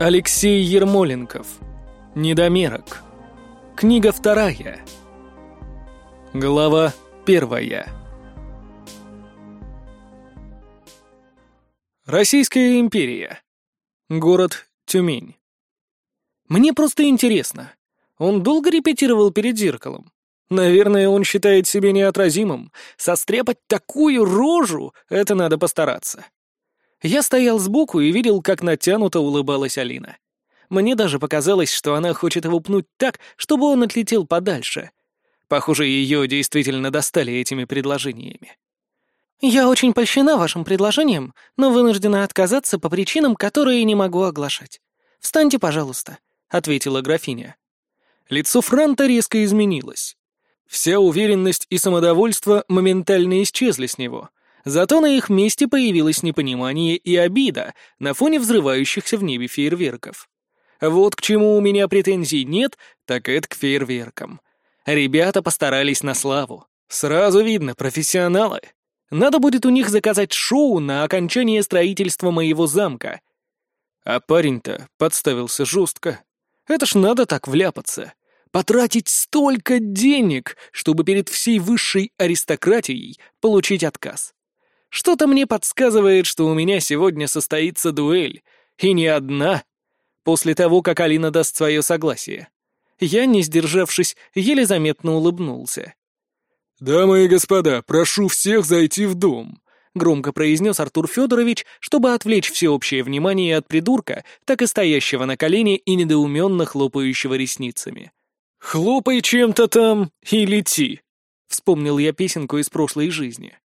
Алексей Ермоленков. Недомерок. Книга вторая. Глава первая. Российская империя. Город Тюмень. Мне просто интересно. Он долго репетировал перед зеркалом? Наверное, он считает себя неотразимым. Состряпать такую рожу — это надо постараться. Я стоял сбоку и видел, как натянуто улыбалась Алина. Мне даже показалось, что она хочет его пнуть так, чтобы он отлетел подальше. Похоже, ее действительно достали этими предложениями. «Я очень польщена вашим предложением, но вынуждена отказаться по причинам, которые не могу оглашать. Встаньте, пожалуйста», — ответила графиня. Лицо Франта резко изменилось. Вся уверенность и самодовольство моментально исчезли с него, Зато на их месте появилось непонимание и обида на фоне взрывающихся в небе фейерверков. Вот к чему у меня претензий нет, так это к фейерверкам. Ребята постарались на славу. Сразу видно, профессионалы. Надо будет у них заказать шоу на окончание строительства моего замка. А парень-то подставился жестко. Это ж надо так вляпаться. Потратить столько денег, чтобы перед всей высшей аристократией получить отказ. Что-то мне подсказывает, что у меня сегодня состоится дуэль, и не одна, после того, как Алина даст свое согласие. Я, не сдержавшись, еле заметно улыбнулся. «Дамы и господа, прошу всех зайти в дом», — громко произнес Артур Федорович, чтобы отвлечь всеобщее внимание от придурка, так и стоящего на колене и недоуменно хлопающего ресницами. «Хлопай чем-то там и лети», — вспомнил я песенку из прошлой жизни.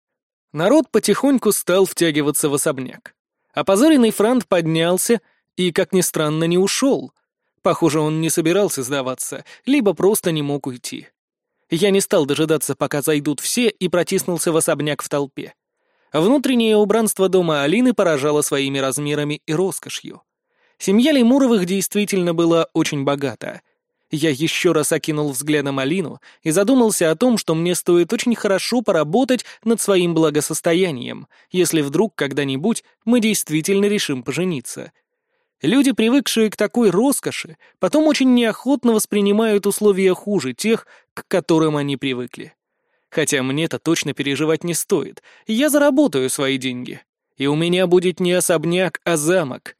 Народ потихоньку стал втягиваться в особняк. Опозоренный Франт поднялся и, как ни странно, не ушел. Похоже, он не собирался сдаваться, либо просто не мог уйти. Я не стал дожидаться, пока зайдут все, и протиснулся в особняк в толпе. Внутреннее убранство дома Алины поражало своими размерами и роскошью. Семья Лемуровых действительно была очень богата — я еще раз окинул взглядом Алину и задумался о том, что мне стоит очень хорошо поработать над своим благосостоянием, если вдруг когда-нибудь мы действительно решим пожениться. Люди, привыкшие к такой роскоши, потом очень неохотно воспринимают условия хуже тех, к которым они привыкли. Хотя мне-то точно переживать не стоит. Я заработаю свои деньги. И у меня будет не особняк, а замок.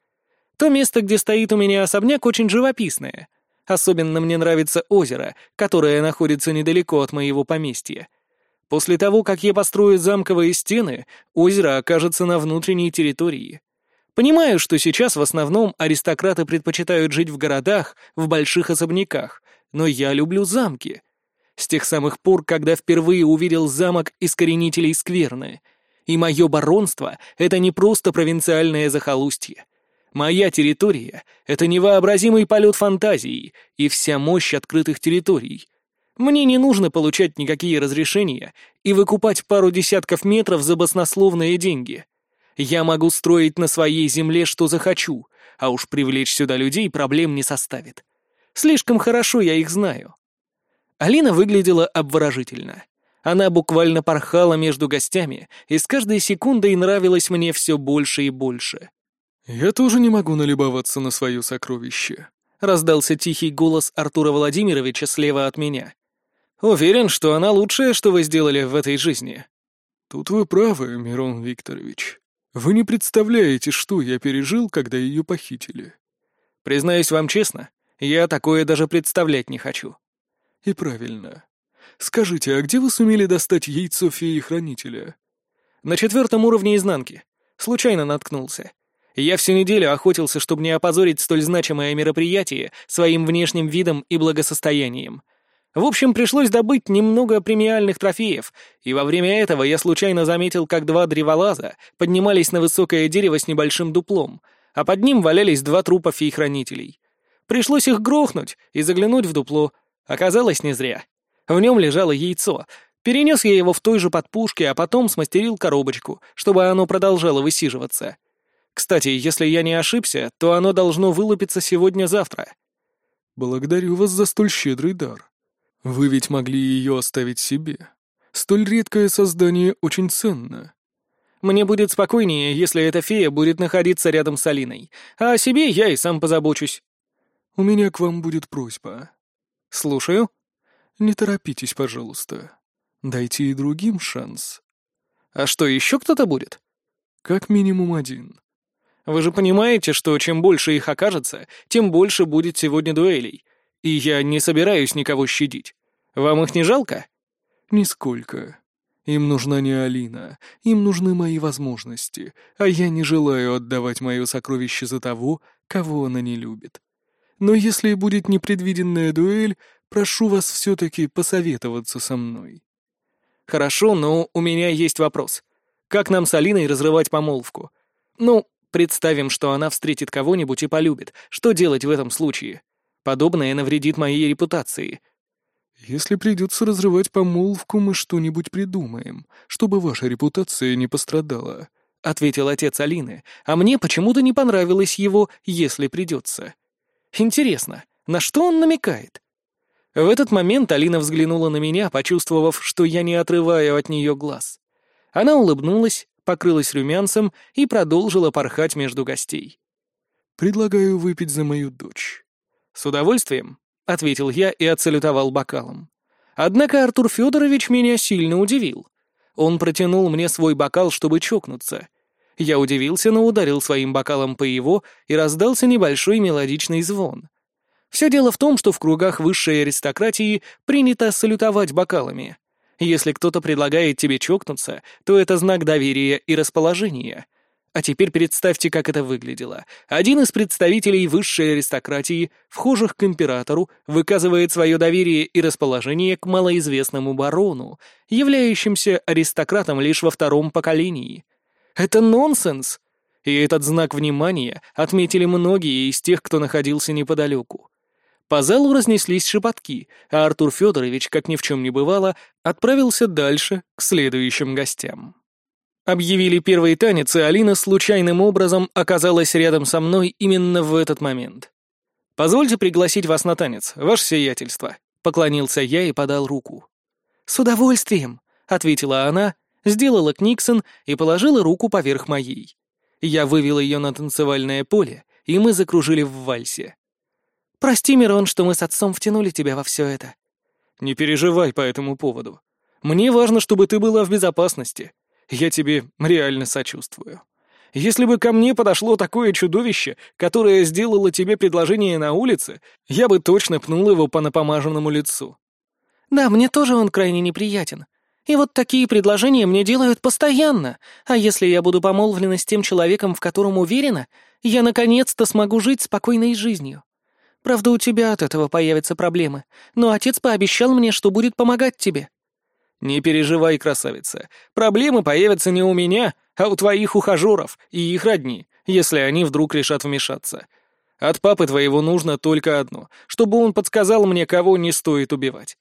То место, где стоит у меня особняк, очень живописное — Особенно мне нравится озеро, которое находится недалеко от моего поместья. После того, как я построю замковые стены, озеро окажется на внутренней территории. Понимаю, что сейчас в основном аристократы предпочитают жить в городах, в больших особняках, но я люблю замки. С тех самых пор, когда впервые увидел замок искоренителей скверны. И мое баронство — это не просто провинциальное захолустье. Моя территория — это невообразимый полет фантазии и вся мощь открытых территорий. Мне не нужно получать никакие разрешения и выкупать пару десятков метров за баснословные деньги. Я могу строить на своей земле, что захочу, а уж привлечь сюда людей проблем не составит. Слишком хорошо я их знаю. Алина выглядела обворожительно. Она буквально порхала между гостями, и с каждой секундой нравилась мне все больше и больше. «Я тоже не могу налюбоваться на свое сокровище», — раздался тихий голос Артура Владимировича слева от меня. «Уверен, что она лучшая, что вы сделали в этой жизни». «Тут вы правы, Мирон Викторович. Вы не представляете, что я пережил, когда ее похитили». «Признаюсь вам честно, я такое даже представлять не хочу». «И правильно. Скажите, а где вы сумели достать яйцо феи-хранителя?» «На четвертом уровне изнанки. Случайно наткнулся. Я всю неделю охотился, чтобы не опозорить столь значимое мероприятие своим внешним видом и благосостоянием. В общем, пришлось добыть немного премиальных трофеев, и во время этого я случайно заметил, как два древолаза поднимались на высокое дерево с небольшим дуплом, а под ним валялись два трупа фей-хранителей. Пришлось их грохнуть и заглянуть в дупло. Оказалось, не зря. В нем лежало яйцо. Перенес я его в той же подпушке, а потом смастерил коробочку, чтобы оно продолжало высиживаться. Кстати, если я не ошибся, то оно должно вылупиться сегодня-завтра. Благодарю вас за столь щедрый дар. Вы ведь могли ее оставить себе. Столь редкое создание очень ценно. Мне будет спокойнее, если эта фея будет находиться рядом с Алиной, а о себе я и сам позабочусь». «У меня к вам будет просьба». «Слушаю». «Не торопитесь, пожалуйста. Дайте и другим шанс». «А что, еще кто-то будет?» «Как минимум один». «Вы же понимаете, что чем больше их окажется, тем больше будет сегодня дуэлей. И я не собираюсь никого щадить. Вам их не жалко?» «Нисколько. Им нужна не Алина, им нужны мои возможности, а я не желаю отдавать мое сокровище за того, кого она не любит. Но если будет непредвиденная дуэль, прошу вас все-таки посоветоваться со мной». «Хорошо, но у меня есть вопрос. Как нам с Алиной разрывать помолвку? Ну, представим, что она встретит кого-нибудь и полюбит. Что делать в этом случае? Подобное навредит моей репутации». «Если придется разрывать помолвку, мы что-нибудь придумаем, чтобы ваша репутация не пострадала», — ответил отец Алины, а мне почему-то не понравилось его «если придется». Интересно, на что он намекает? В этот момент Алина взглянула на меня, почувствовав, что я не отрываю от нее глаз. Она улыбнулась, покрылась румянцем и продолжила порхать между гостей. «Предлагаю выпить за мою дочь». «С удовольствием», — ответил я и отсалютовал бокалом. Однако Артур Федорович меня сильно удивил. Он протянул мне свой бокал, чтобы чокнуться. Я удивился, но ударил своим бокалом по его, и раздался небольшой мелодичный звон. Все дело в том, что в кругах высшей аристократии принято салютовать бокалами. Если кто-то предлагает тебе чокнуться, то это знак доверия и расположения — а теперь представьте, как это выглядело. Один из представителей высшей аристократии, вхожих к императору, выказывает свое доверие и расположение к малоизвестному барону, являющимся аристократом лишь во втором поколении. Это нонсенс! И этот знак внимания отметили многие из тех, кто находился неподалеку. По залу разнеслись шепотки, а Артур Федорович, как ни в чем не бывало, отправился дальше, к следующим гостям. Объявили первый танец, и Алина случайным образом оказалась рядом со мной именно в этот момент. «Позвольте пригласить вас на танец, ваше сиятельство», — поклонился я и подал руку. «С удовольствием», — ответила она, сделала книксон и положила руку поверх моей. Я вывел ее на танцевальное поле, и мы закружили в вальсе. «Прости, Мирон, что мы с отцом втянули тебя во все это». «Не переживай по этому поводу. Мне важно, чтобы ты была в безопасности», я тебе реально сочувствую. Если бы ко мне подошло такое чудовище, которое сделало тебе предложение на улице, я бы точно пнул его по напомаженному лицу. Да, мне тоже он крайне неприятен. И вот такие предложения мне делают постоянно. А если я буду помолвлена с тем человеком, в котором уверена, я наконец-то смогу жить спокойной жизнью. Правда, у тебя от этого появятся проблемы, но отец пообещал мне, что будет помогать тебе. «Не переживай, красавица. Проблемы появятся не у меня, а у твоих ухажеров и их родни, если они вдруг решат вмешаться. От папы твоего нужно только одно, чтобы он подсказал мне, кого не стоит убивать.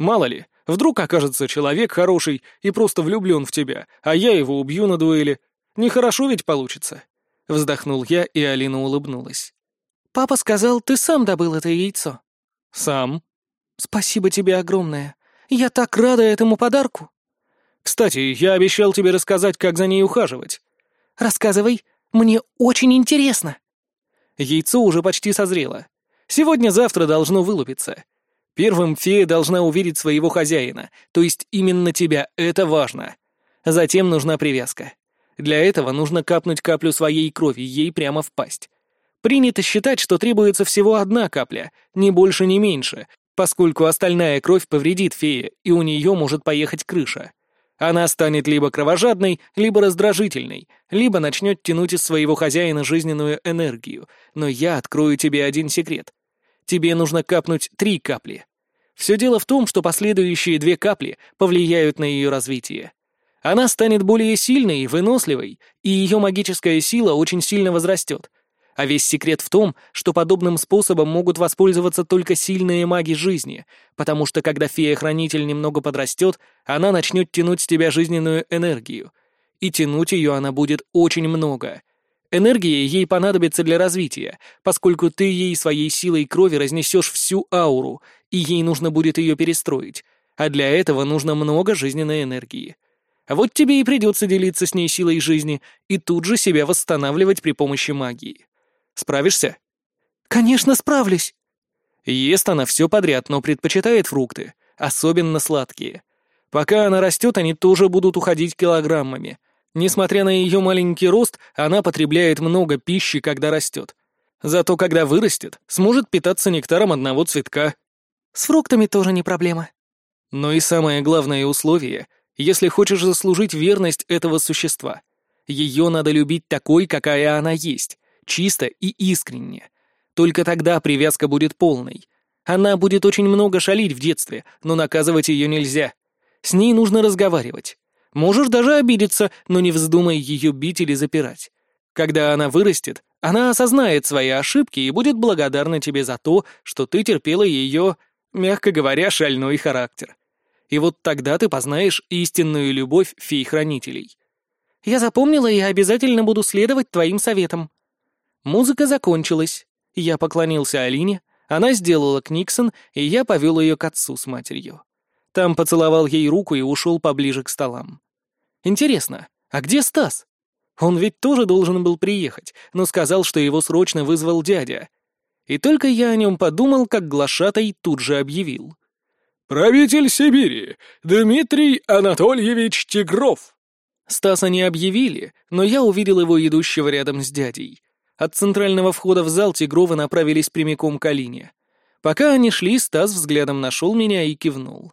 Мало ли, вдруг окажется человек хороший и просто влюблен в тебя, а я его убью на дуэли. Нехорошо ведь получится». Вздохнул я, и Алина улыбнулась. «Папа сказал, ты сам добыл это яйцо». «Сам». «Спасибо тебе огромное. Я так рада этому подарку!» «Кстати, я обещал тебе рассказать, как за ней ухаживать». «Рассказывай, мне очень интересно». Яйцо уже почти созрело. Сегодня-завтра должно вылупиться. Первым фея должна увидеть своего хозяина, то есть именно тебя, это важно. Затем нужна привязка. Для этого нужно капнуть каплю своей крови ей прямо в пасть. Принято считать, что требуется всего одна капля, ни больше, ни меньше, поскольку остальная кровь повредит фее, и у нее может поехать крыша. Она станет либо кровожадной, либо раздражительной, либо начнет тянуть из своего хозяина жизненную энергию. Но я открою тебе один секрет. Тебе нужно капнуть три капли. Все дело в том, что последующие две капли повлияют на ее развитие. Она станет более сильной и выносливой, и ее магическая сила очень сильно возрастет, а весь секрет в том, что подобным способом могут воспользоваться только сильные маги жизни, потому что когда фея-хранитель немного подрастет, она начнет тянуть с тебя жизненную энергию. И тянуть ее она будет очень много. Энергия ей понадобится для развития, поскольку ты ей своей силой крови разнесешь всю ауру, и ей нужно будет ее перестроить, а для этого нужно много жизненной энергии. Вот тебе и придется делиться с ней силой жизни и тут же себя восстанавливать при помощи магии. Справишься? Конечно, справлюсь. Ест она все подряд, но предпочитает фрукты, особенно сладкие. Пока она растет, они тоже будут уходить килограммами. Несмотря на ее маленький рост, она потребляет много пищи, когда растет. Зато когда вырастет, сможет питаться нектаром одного цветка. С фруктами тоже не проблема. Но и самое главное условие, если хочешь заслужить верность этого существа. Ее надо любить такой, какая она есть, чисто и искренне. Только тогда привязка будет полной. Она будет очень много шалить в детстве, но наказывать ее нельзя. С ней нужно разговаривать. Можешь даже обидеться, но не вздумай ее бить или запирать. Когда она вырастет, она осознает свои ошибки и будет благодарна тебе за то, что ты терпела ее, мягко говоря, шальной характер. И вот тогда ты познаешь истинную любовь фей-хранителей. Я запомнила и обязательно буду следовать твоим советам. Музыка закончилась. Я поклонился Алине, она сделала Книксон, и я повел ее к отцу с матерью. Там поцеловал ей руку и ушел поближе к столам. Интересно, а где Стас? Он ведь тоже должен был приехать, но сказал, что его срочно вызвал дядя. И только я о нем подумал, как глашатай тут же объявил. «Правитель Сибири, Дмитрий Анатольевич Тигров!» Стаса не объявили, но я увидел его идущего рядом с дядей. От центрального входа в зал Тигровы направились прямиком к Алине. Пока они шли, Стас взглядом нашел меня и кивнул.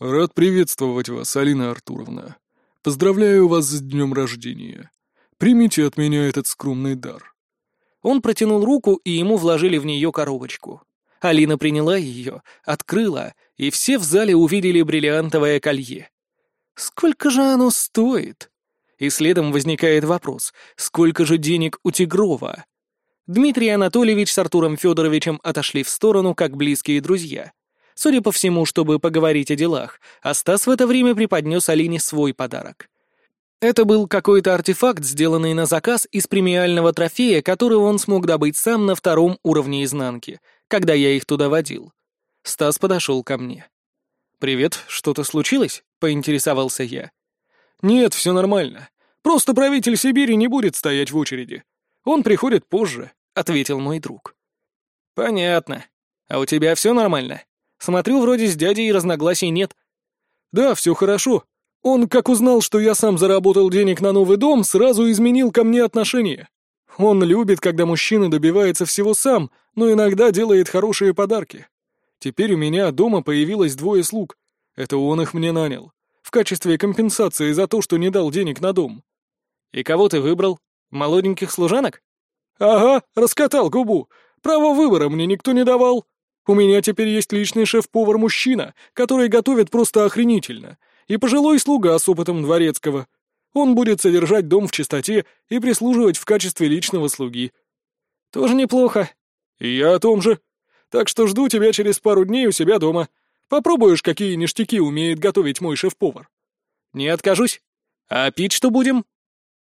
«Рад приветствовать вас, Алина Артуровна. Поздравляю вас с днем рождения. Примите от меня этот скромный дар». Он протянул руку, и ему вложили в нее коробочку. Алина приняла ее, открыла, и все в зале увидели бриллиантовое колье. «Сколько же оно стоит?» И следом возникает вопрос, сколько же денег у Тигрова? Дмитрий Анатольевич с Артуром Федоровичем отошли в сторону, как близкие друзья. Судя по всему, чтобы поговорить о делах, а Стас в это время преподнес Алине свой подарок. Это был какой-то артефакт, сделанный на заказ из премиального трофея, который он смог добыть сам на втором уровне изнанки, когда я их туда водил. Стас подошел ко мне. «Привет, что-то случилось?» — поинтересовался я. «Нет, все нормально. Просто правитель Сибири не будет стоять в очереди. Он приходит позже», — ответил мой друг. «Понятно. А у тебя все нормально? Смотрю, вроде с дядей разногласий нет». «Да, все хорошо. Он, как узнал, что я сам заработал денег на новый дом, сразу изменил ко мне отношение. Он любит, когда мужчина добивается всего сам, но иногда делает хорошие подарки. Теперь у меня дома появилось двое слуг. Это он их мне нанял в качестве компенсации за то, что не дал денег на дом. И кого ты выбрал? Молоденьких служанок? Ага, раскатал губу. Право выбора мне никто не давал. У меня теперь есть личный шеф-повар-мужчина, который готовит просто охренительно, и пожилой слуга с опытом дворецкого. Он будет содержать дом в чистоте и прислуживать в качестве личного слуги. Тоже неплохо. И я о том же. Так что жду тебя через пару дней у себя дома. Попробуешь, какие ништяки умеет готовить мой шеф-повар. Не откажусь. А пить что будем?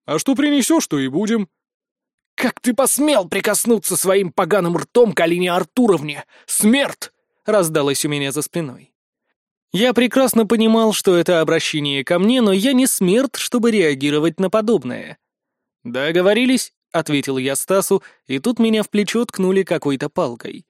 А что принесешь, то и будем. Как ты посмел прикоснуться своим поганым ртом к Алине Артуровне? Смерть! Раздалось у меня за спиной. Я прекрасно понимал, что это обращение ко мне, но я не смерть, чтобы реагировать на подобное. «Договорились», — ответил я Стасу, и тут меня в плечо ткнули какой-то палкой.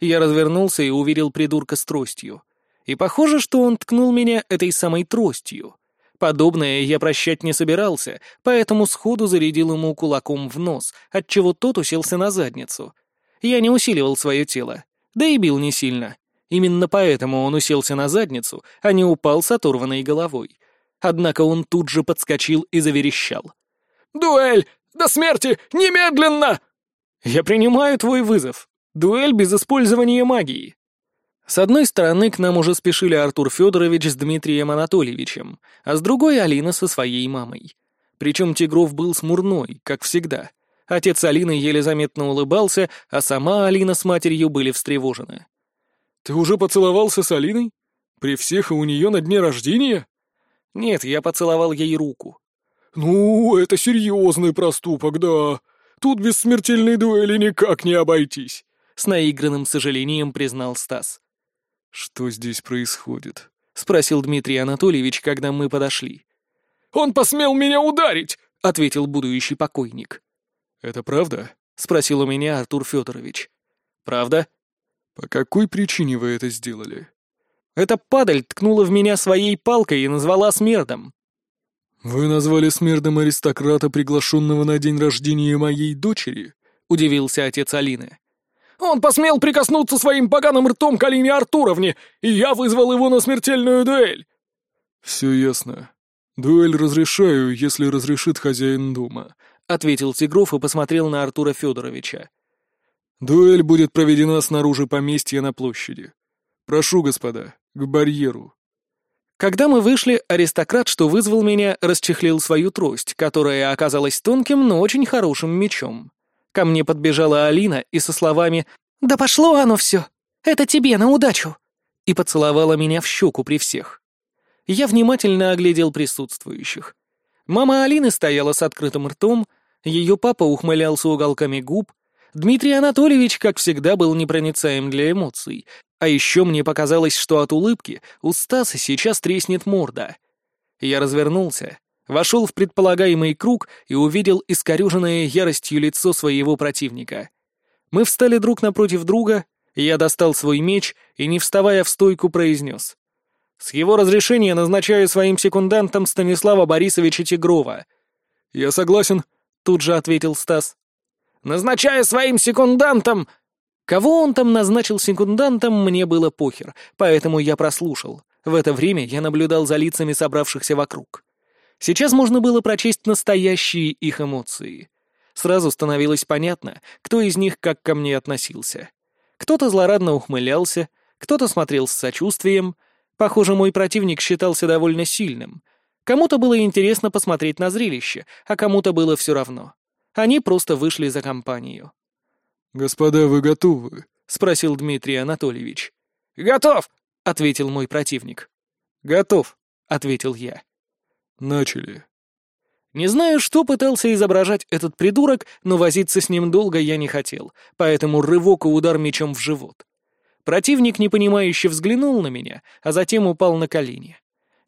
Я развернулся и увидел придурка с тростью. И похоже, что он ткнул меня этой самой тростью. Подобное я прощать не собирался, поэтому сходу зарядил ему кулаком в нос, отчего тот уселся на задницу. Я не усиливал свое тело, да и бил не сильно. Именно поэтому он уселся на задницу, а не упал с оторванной головой. Однако он тут же подскочил и заверещал. «Дуэль! До смерти! Немедленно!» «Я принимаю твой вызов. Дуэль без использования магии. С одной стороны, к нам уже спешили Артур Федорович с Дмитрием Анатольевичем, а с другой — Алина со своей мамой. Причем Тигров был смурной, как всегда. Отец Алины еле заметно улыбался, а сама Алина с матерью были встревожены. «Ты уже поцеловался с Алиной? При всех и у нее на дне рождения?» «Нет, я поцеловал ей руку». «Ну, это серьезный проступок, да. Тут без смертельной дуэли никак не обойтись», — с наигранным сожалением признал Стас. «Что здесь происходит?» — спросил Дмитрий Анатольевич, когда мы подошли. Он посмел меня ударить!» — ответил будущий покойник. «Это правда?» — спросил у меня Артур Федорович. «Правда?» «По какой причине вы это сделали?» «Эта падаль ткнула в меня своей палкой и назвала смердом». «Вы назвали смердом аристократа, приглашенного на день рождения моей дочери?» — удивился отец Алины. «Он посмел прикоснуться своим поганым ртом к Алине Артуровне, и я вызвал его на смертельную дуэль!» «Все ясно. Дуэль разрешаю, если разрешит хозяин дома», — ответил Тигров и посмотрел на Артура Федоровича. «Дуэль будет проведена снаружи поместья на площади. Прошу, господа, к барьеру». Когда мы вышли, аристократ, что вызвал меня, расчехлил свою трость, которая оказалась тонким, но очень хорошим мечом. Ко мне подбежала Алина и со словами «Да пошло оно все! Это тебе на удачу!» и поцеловала меня в щеку при всех. Я внимательно оглядел присутствующих. Мама Алины стояла с открытым ртом, ее папа ухмылялся уголками губ, Дмитрий Анатольевич, как всегда, был непроницаем для эмоций, а еще мне показалось, что от улыбки у Стаса сейчас треснет морда. Я развернулся, вошел в предполагаемый круг и увидел искорюженное яростью лицо своего противника. Мы встали друг напротив друга, я достал свой меч и, не вставая в стойку, произнес. «С его разрешения назначаю своим секундантом Станислава Борисовича Тигрова». «Я согласен», — тут же ответил Стас. «Назначаю своим секундантом Кого он там назначил секундантом, мне было похер, поэтому я прослушал. В это время я наблюдал за лицами собравшихся вокруг. Сейчас можно было прочесть настоящие их эмоции. Сразу становилось понятно, кто из них как ко мне относился. Кто-то злорадно ухмылялся, кто-то смотрел с сочувствием. Похоже, мой противник считался довольно сильным. Кому-то было интересно посмотреть на зрелище, а кому-то было все равно. Они просто вышли за компанию. «Господа, вы готовы?» — спросил Дмитрий Анатольевич. «Готов!» — ответил мой противник. «Готов», — ответил я. «Начали». Не знаю, что пытался изображать этот придурок, но возиться с ним долго я не хотел, поэтому рывок и удар мечом в живот. Противник непонимающе взглянул на меня, а затем упал на колени.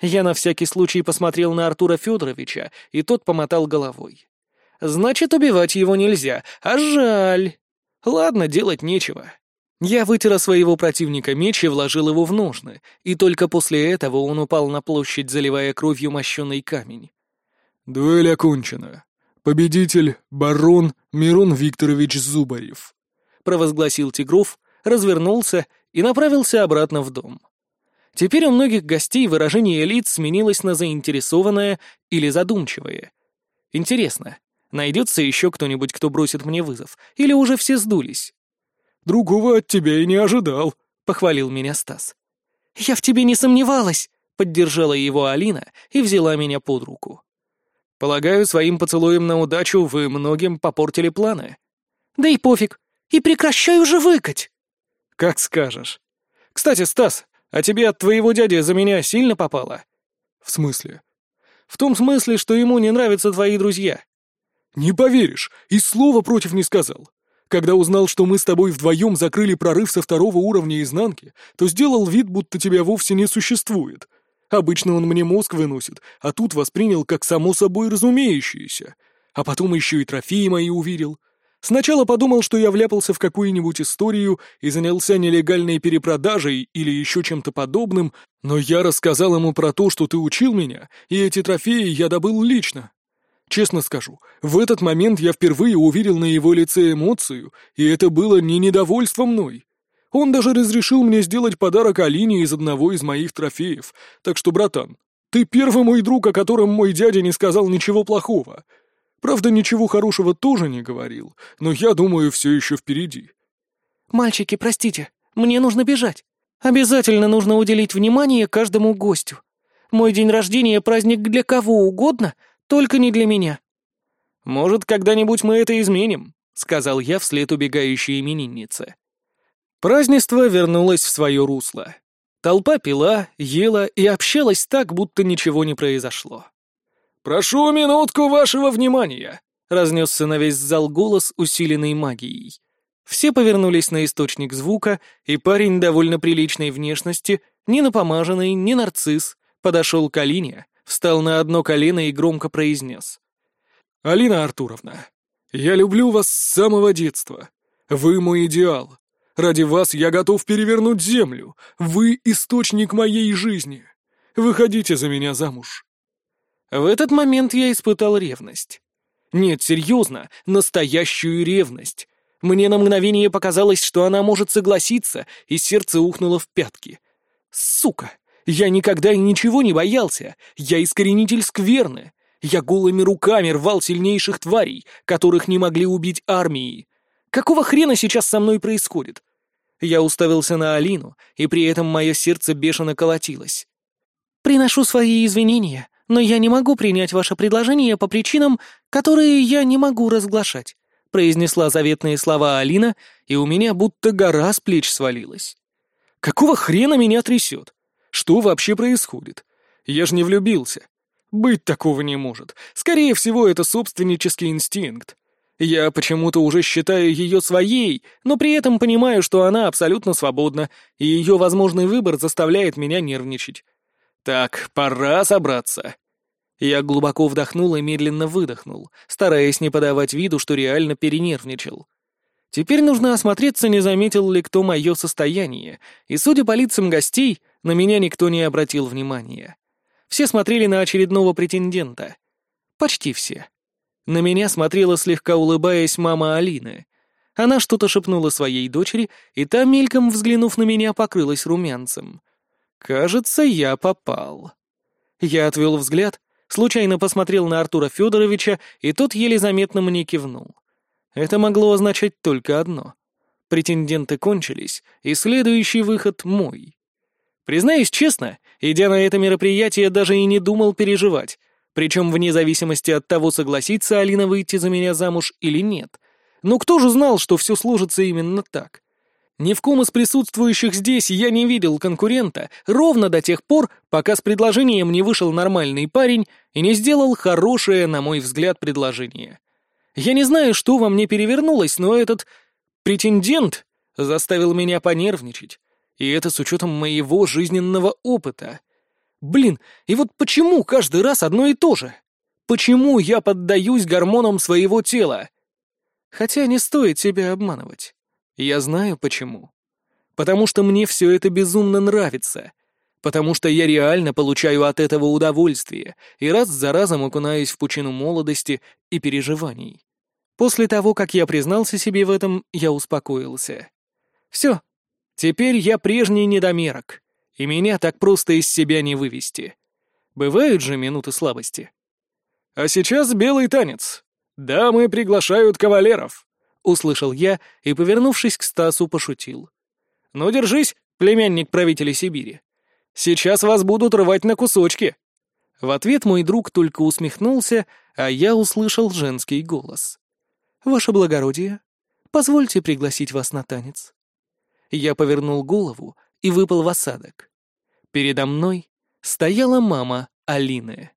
Я на всякий случай посмотрел на Артура Федоровича, и тот помотал головой. Значит, убивать его нельзя, а жаль. Ладно, делать нечего. Я вытер своего противника меч и вложил его в ножны, и только после этого он упал на площадь, заливая кровью мощенный камень. «Дуэль окончена. Победитель — барон Мирон Викторович Зубарев», — провозгласил Тигров, развернулся и направился обратно в дом. Теперь у многих гостей выражение лиц сменилось на заинтересованное или задумчивое. Интересно, Найдется еще кто-нибудь, кто бросит мне вызов? Или уже все сдулись?» «Другого от тебя и не ожидал», — похвалил меня Стас. «Я в тебе не сомневалась», — поддержала его Алина и взяла меня под руку. «Полагаю, своим поцелуем на удачу вы многим попортили планы». «Да и пофиг. И прекращай уже выкать». «Как скажешь. Кстати, Стас, а тебе от твоего дяди за меня сильно попало?» «В смысле?» «В том смысле, что ему не нравятся твои друзья». «Не поверишь, и слова против не сказал. Когда узнал, что мы с тобой вдвоем закрыли прорыв со второго уровня изнанки, то сделал вид, будто тебя вовсе не существует. Обычно он мне мозг выносит, а тут воспринял как само собой разумеющееся. А потом еще и трофеи мои увидел. Сначала подумал, что я вляпался в какую-нибудь историю и занялся нелегальной перепродажей или еще чем-то подобным, но я рассказал ему про то, что ты учил меня, и эти трофеи я добыл лично. Честно скажу, в этот момент я впервые увидел на его лице эмоцию, и это было не недовольство мной. Он даже разрешил мне сделать подарок Алине из одного из моих трофеев. Так что, братан, ты первый мой друг, о котором мой дядя не сказал ничего плохого. Правда, ничего хорошего тоже не говорил, но я думаю, все еще впереди. «Мальчики, простите, мне нужно бежать. Обязательно нужно уделить внимание каждому гостю. Мой день рождения — праздник для кого угодно — только не для меня». «Может, когда-нибудь мы это изменим», — сказал я вслед убегающей имениннице. Празднество вернулось в свое русло. Толпа пила, ела и общалась так, будто ничего не произошло. «Прошу минутку вашего внимания!» — разнесся на весь зал голос, усиленный магией. Все повернулись на источник звука, и парень довольно приличной внешности, ни напомаженный, ни нарцисс, подошел к Алине, встал на одно колено и громко произнес. «Алина Артуровна, я люблю вас с самого детства. Вы мой идеал. Ради вас я готов перевернуть землю. Вы — источник моей жизни. Выходите за меня замуж». В этот момент я испытал ревность. Нет, серьезно, настоящую ревность. Мне на мгновение показалось, что она может согласиться, и сердце ухнуло в пятки. Сука! Я никогда и ничего не боялся. Я искоренитель скверны. Я голыми руками рвал сильнейших тварей, которых не могли убить армии. Какого хрена сейчас со мной происходит? Я уставился на Алину, и при этом мое сердце бешено колотилось. «Приношу свои извинения, но я не могу принять ваше предложение по причинам, которые я не могу разглашать», произнесла заветные слова Алина, и у меня будто гора с плеч свалилась. «Какого хрена меня трясет? Что вообще происходит? Я же не влюбился. Быть такого не может. Скорее всего, это собственнический инстинкт. Я почему-то уже считаю ее своей, но при этом понимаю, что она абсолютно свободна, и ее возможный выбор заставляет меня нервничать. Так, пора собраться. Я глубоко вдохнул и медленно выдохнул, стараясь не подавать виду, что реально перенервничал. Теперь нужно осмотреться, не заметил ли кто мое состояние, и, судя по лицам гостей, на меня никто не обратил внимания. Все смотрели на очередного претендента. Почти все. На меня смотрела слегка улыбаясь мама Алины. Она что-то шепнула своей дочери, и та, мельком взглянув на меня, покрылась румянцем. «Кажется, я попал». Я отвел взгляд, случайно посмотрел на Артура Федоровича, и тот еле заметно мне кивнул. Это могло означать только одно. Претенденты кончились, и следующий выход мой. Признаюсь честно, идя на это мероприятие, даже и не думал переживать, причем вне зависимости от того, согласится Алина выйти за меня замуж или нет. Но кто же знал, что все сложится именно так? Ни в ком из присутствующих здесь я не видел конкурента ровно до тех пор, пока с предложением не вышел нормальный парень и не сделал хорошее, на мой взгляд, предложение. Я не знаю, что во мне перевернулось, но этот претендент заставил меня понервничать, и это с учетом моего жизненного опыта. Блин, и вот почему каждый раз одно и то же? Почему я поддаюсь гормонам своего тела? Хотя не стоит себя обманывать. Я знаю почему. Потому что мне все это безумно нравится. Потому что я реально получаю от этого удовольствие и раз за разом окунаюсь в пучину молодости и переживаний. После того, как я признался себе в этом, я успокоился. Все. Теперь я прежний недомерок и меня так просто из себя не вывести. Бывают же минуты слабости. А сейчас белый танец. Дамы приглашают кавалеров, услышал я и, повернувшись к Стасу, пошутил. Ну держись, племянник правителя Сибири. Сейчас вас будут рвать на кусочки. В ответ мой друг только усмехнулся, а я услышал женский голос. «Ваше благородие, позвольте пригласить вас на танец». Я повернул голову и выпал в осадок. Передо мной стояла мама Алины.